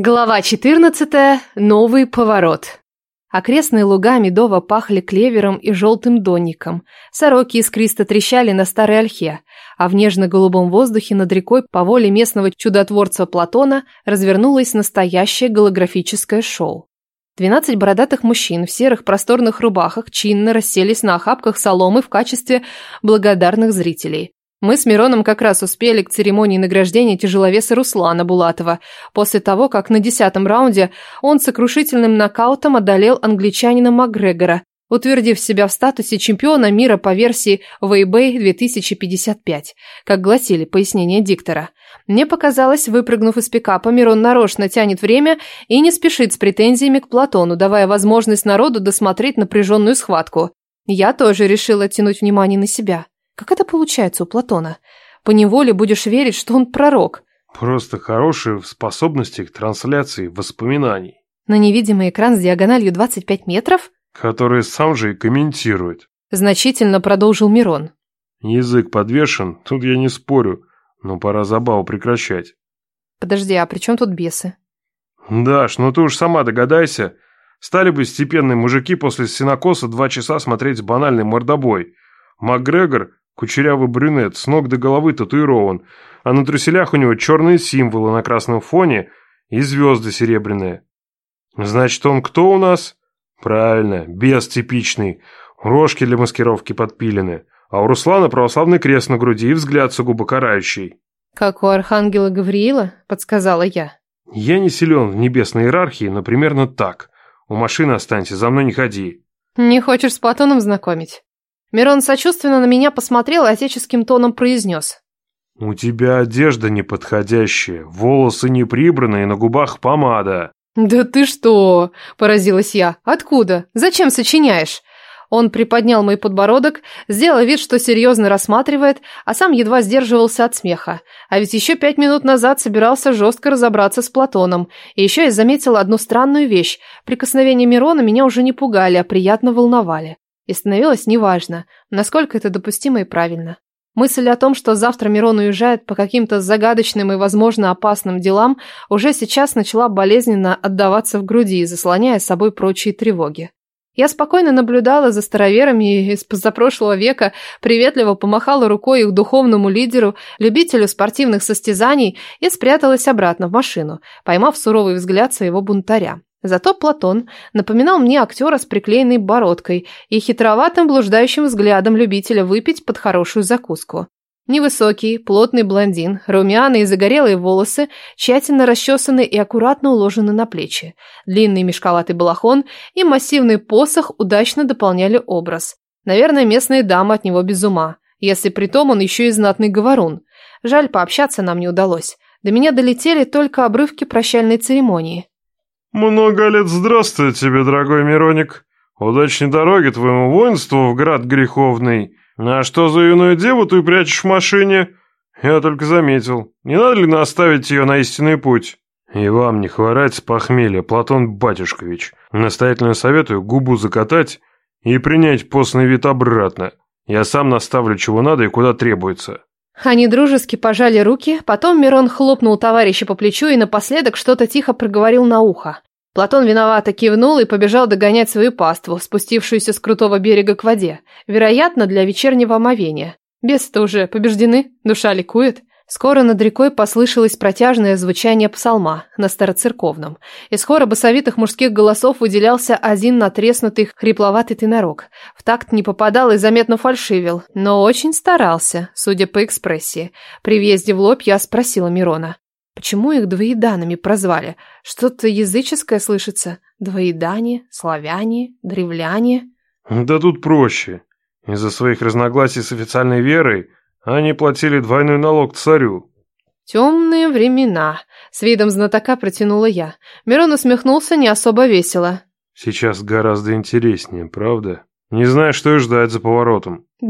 Глава 14. Новый поворот. Окрестные луга медово пахли клевером и желтым донником. Сороки искристо трещали на старой ольхе, а в нежно-голубом воздухе над рекой по воле местного чудотворца Платона развернулось настоящее голографическое шоу. Двенадцать бородатых мужчин в серых просторных рубахах чинно расселись на охапках соломы в качестве благодарных зрителей. Мы с Мироном как раз успели к церемонии награждения тяжеловеса Руслана Булатова, после того, как на десятом раунде он сокрушительным нокаутом одолел англичанина Макгрегора, утвердив себя в статусе чемпиона мира по версии Weibo 2055, как гласили пояснения диктора. Мне показалось, выпрыгнув из пикапа, Мирон нарочно тянет время и не спешит с претензиями к Платону, давая возможность народу досмотреть напряженную схватку. Я тоже решила оттянуть внимание на себя. Как это получается у Платона? По неволе будешь верить, что он пророк. Просто хорошие способности к трансляции воспоминаний. На невидимый экран с диагональю 25 метров? который сам же и комментирует. Значительно продолжил Мирон. Язык подвешен, тут я не спорю, но пора забаву прекращать. Подожди, а при чем тут бесы? Даш, ну ты уж сама догадайся. Стали бы степенные мужики после синокоса два часа смотреть банальный мордобой. Макгрегор Кучерявый брюнет, с ног до головы татуирован, а на труселях у него черные символы на красном фоне и звезды серебряные. Значит, он кто у нас? Правильно, бес типичный. Рожки для маскировки подпилены, а у Руслана православный крест на груди и взгляд сугубо карающий. Как у архангела Гавриила, подсказала я. Я не силен в небесной иерархии, но примерно так. У машины останься, за мной не ходи. Не хочешь с Платоном знакомить? Мирон сочувственно на меня посмотрел и отеческим тоном произнес. «У тебя одежда неподходящая, волосы не прибраны и на губах помада». «Да ты что?» – поразилась я. «Откуда? Зачем сочиняешь?» Он приподнял мой подбородок, сделал вид, что серьезно рассматривает, а сам едва сдерживался от смеха. А ведь еще пять минут назад собирался жестко разобраться с Платоном. И еще я заметила одну странную вещь. Прикосновения Мирона меня уже не пугали, а приятно волновали и становилось неважно, насколько это допустимо и правильно. Мысль о том, что завтра Мирон уезжает по каким-то загадочным и, возможно, опасным делам, уже сейчас начала болезненно отдаваться в груди, заслоняя собой прочие тревоги. Я спокойно наблюдала за староверами из позапрошлого века, приветливо помахала рукой их духовному лидеру, любителю спортивных состязаний и спряталась обратно в машину, поймав суровый взгляд своего бунтаря. Зато Платон напоминал мне актера с приклеенной бородкой и хитроватым блуждающим взглядом любителя выпить под хорошую закуску. Невысокий, плотный блондин, румяные и загорелые волосы, тщательно расчесаны и аккуратно уложены на плечи. Длинный мешковатый балахон и массивный посох удачно дополняли образ. Наверное, местные дамы от него без ума, если при том он еще и знатный говорун. Жаль, пообщаться нам не удалось. До меня долетели только обрывки прощальной церемонии. Много лет здравствует тебе, дорогой Мироник. Удачной дороги твоему воинству в град греховный. А что за юную деву ты прячешь в машине? Я только заметил. Не надо ли наставить ее на истинный путь? И вам не хворать с похмелья, Платон Батюшкович. Настоятельно советую губу закатать и принять постный вид обратно. Я сам наставлю, чего надо и куда требуется. Они дружески пожали руки, потом Мирон хлопнул товарища по плечу и напоследок что-то тихо проговорил на ухо. Платон виновато кивнул и побежал догонять свою паству, спустившуюся с крутого берега к воде, вероятно, для вечернего омовения. Бесы-то уже побеждены, душа ликует. Скоро над рекой послышалось протяжное звучание псалма на староцерковном. Из хора басовитых мужских голосов выделялся один натреснутый хрипловатый тенорог. В такт не попадал и заметно фальшивил, но очень старался, судя по экспрессии. При въезде в лоб я спросила Мирона. Почему их двоеданами прозвали? Что-то языческое слышится. Двоедане, славяне, древляне. Да тут проще. Из-за своих разногласий с официальной верой они платили двойной налог царю. «Темные времена», — с видом знатока протянула я. Мирон усмехнулся не особо весело. «Сейчас гораздо интереснее, правда? Не знаю, что и ждать за поворотом».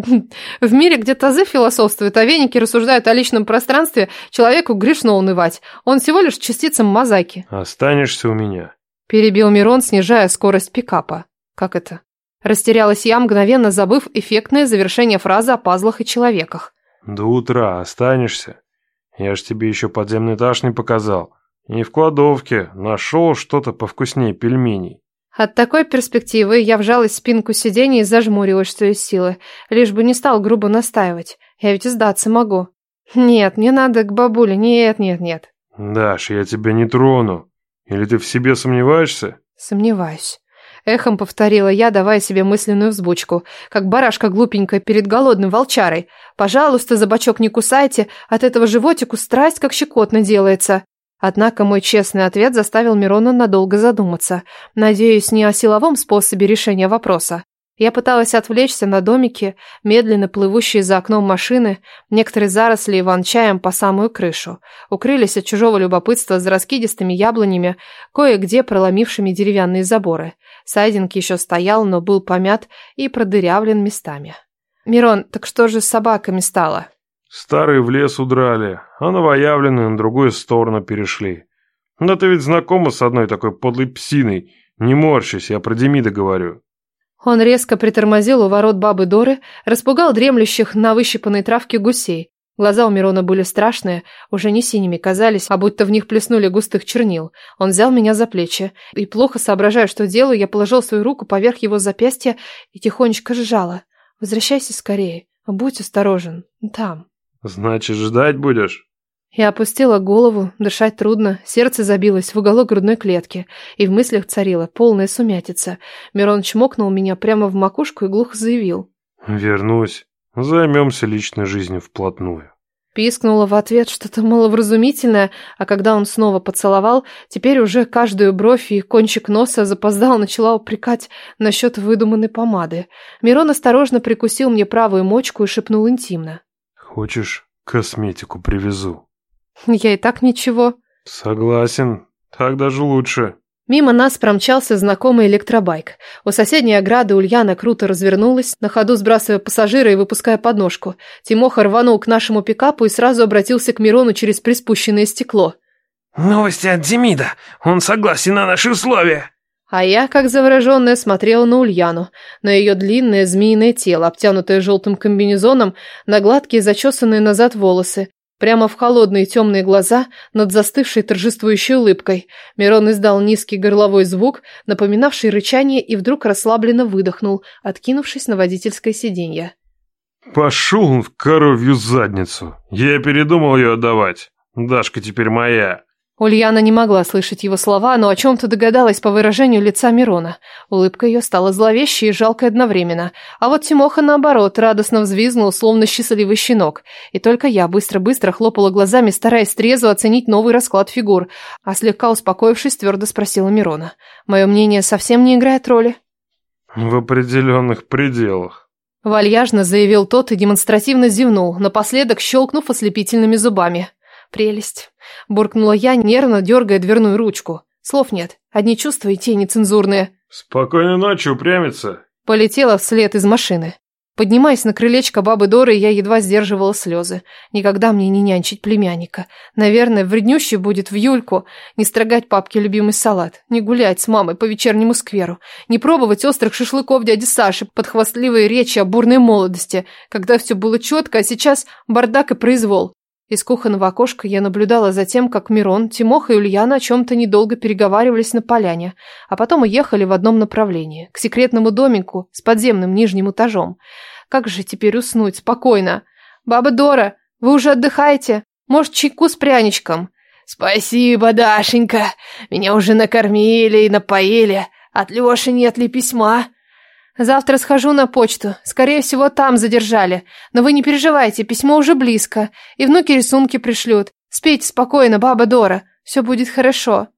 «В мире, где тазы философствуют, а веники рассуждают о личном пространстве, человеку грешно унывать. Он всего лишь частица мозаики». «Останешься у меня», — перебил Мирон, снижая скорость пикапа. «Как это?» Растерялась я, мгновенно забыв эффектное завершение фразы о пазлах и человеках. До утра останешься? Я ж тебе еще подземный этаж не показал. И в кладовке нашел что-то повкуснее пельменей. От такой перспективы я вжалась в спинку сиденья и зажмурилась, что из силы, лишь бы не стал грубо настаивать. Я ведь сдаться могу. Нет, мне надо к бабуле, нет, нет, нет. Даш, я тебя не трону. Или ты в себе сомневаешься? Сомневаюсь. Эхом повторила я, давая себе мысленную взбучку, как барашка глупенькая перед голодным волчарой. «Пожалуйста, за бочок не кусайте, от этого животику страсть как щекотно делается». Однако мой честный ответ заставил Мирона надолго задуматься. Надеюсь, не о силовом способе решения вопроса. Я пыталась отвлечься на домики, медленно плывущие за окном машины, некоторые заросли иван-чаем по самую крышу, укрылись от чужого любопытства за раскидистыми яблонями, кое-где проломившими деревянные заборы. Сайдинг еще стоял, но был помят и продырявлен местами. «Мирон, так что же с собаками стало?» «Старые в лес удрали, а новоявленные на другую сторону перешли. Да ты ведь знакома с одной такой подлой псиной. Не морщись, я про Демида говорю». Он резко притормозил у ворот бабы Доры, распугал дремлющих на выщипанной травке гусей. Глаза у Мирона были страшные, уже не синими казались, а будто в них плеснули густых чернил. Он взял меня за плечи, и, плохо соображая, что делаю, я положил свою руку поверх его запястья и тихонечко сжала. «Возвращайся скорее, будь осторожен, там». «Значит, ждать будешь?» Я опустила голову, дышать трудно, сердце забилось в уголок грудной клетки, и в мыслях царила полная сумятица. Мирон чмокнул меня прямо в макушку и глухо заявил. «Вернусь. Займемся личной жизнью вплотную». Пискнула в ответ что-то маловразумительное, а когда он снова поцеловал, теперь уже каждую бровь и кончик носа запоздал начала упрекать насчет выдуманной помады. Мирон осторожно прикусил мне правую мочку и шепнул интимно. «Хочешь, косметику привезу?» Я и так ничего. Согласен. Так даже лучше. Мимо нас промчался знакомый электробайк. У соседней ограды Ульяна круто развернулась, на ходу сбрасывая пассажира и выпуская подножку. Тимоха рванул к нашему пикапу и сразу обратился к Мирону через приспущенное стекло. «Новости от Демида. Он согласен на наши условия». А я, как завороженная, смотрела на Ульяну, на ее длинное змеиное тело, обтянутое желтым комбинезоном, на гладкие зачесанные назад волосы, Прямо в холодные темные глаза, над застывшей торжествующей улыбкой, Мирон издал низкий горловой звук, напоминавший рычание, и вдруг расслабленно выдохнул, откинувшись на водительское сиденье. «Пошел в коровью задницу! Я передумал ее отдавать! Дашка теперь моя!» Ульяна не могла слышать его слова, но о чем-то догадалась по выражению лица Мирона. Улыбка ее стала зловещей и жалкой одновременно. А вот Тимоха, наоборот, радостно взвизгнул, словно счастливый щенок. И только я быстро-быстро хлопала глазами, стараясь трезво оценить новый расклад фигур, а слегка успокоившись, твердо спросила Мирона. «Мое мнение совсем не играет роли?» «В определенных пределах», Вальяжно заявил тот и демонстративно зевнул, напоследок щелкнув ослепительными зубами. Прелесть. Буркнула я, нервно дергая дверную ручку. Слов нет, одни чувства и тени цензурные. Спокойной ночи, упрямится. Полетела вслед из машины. Поднимаясь на крылечко бабы Доры, я едва сдерживала слезы. Никогда мне не нянчить племянника. Наверное, вреднюще будет в Юльку не строгать папке любимый салат, не гулять с мамой по вечернему скверу, не пробовать острых шашлыков дяди Саши под хвастливые речи о бурной молодости, когда все было четко, а сейчас бардак и произвол. Из кухонного окошка я наблюдала за тем, как Мирон, Тимоха и Ульяна о чем-то недолго переговаривались на поляне, а потом уехали в одном направлении, к секретному домику с подземным нижним этажом. Как же теперь уснуть спокойно? «Баба Дора, вы уже отдыхаете? Может, чайку с пряничком?» «Спасибо, Дашенька. Меня уже накормили и напоили. От Лёши нет ли письма?» Завтра схожу на почту. Скорее всего, там задержали. Но вы не переживайте, письмо уже близко. И внуки рисунки пришлют. Спите спокойно, баба Дора. Все будет хорошо.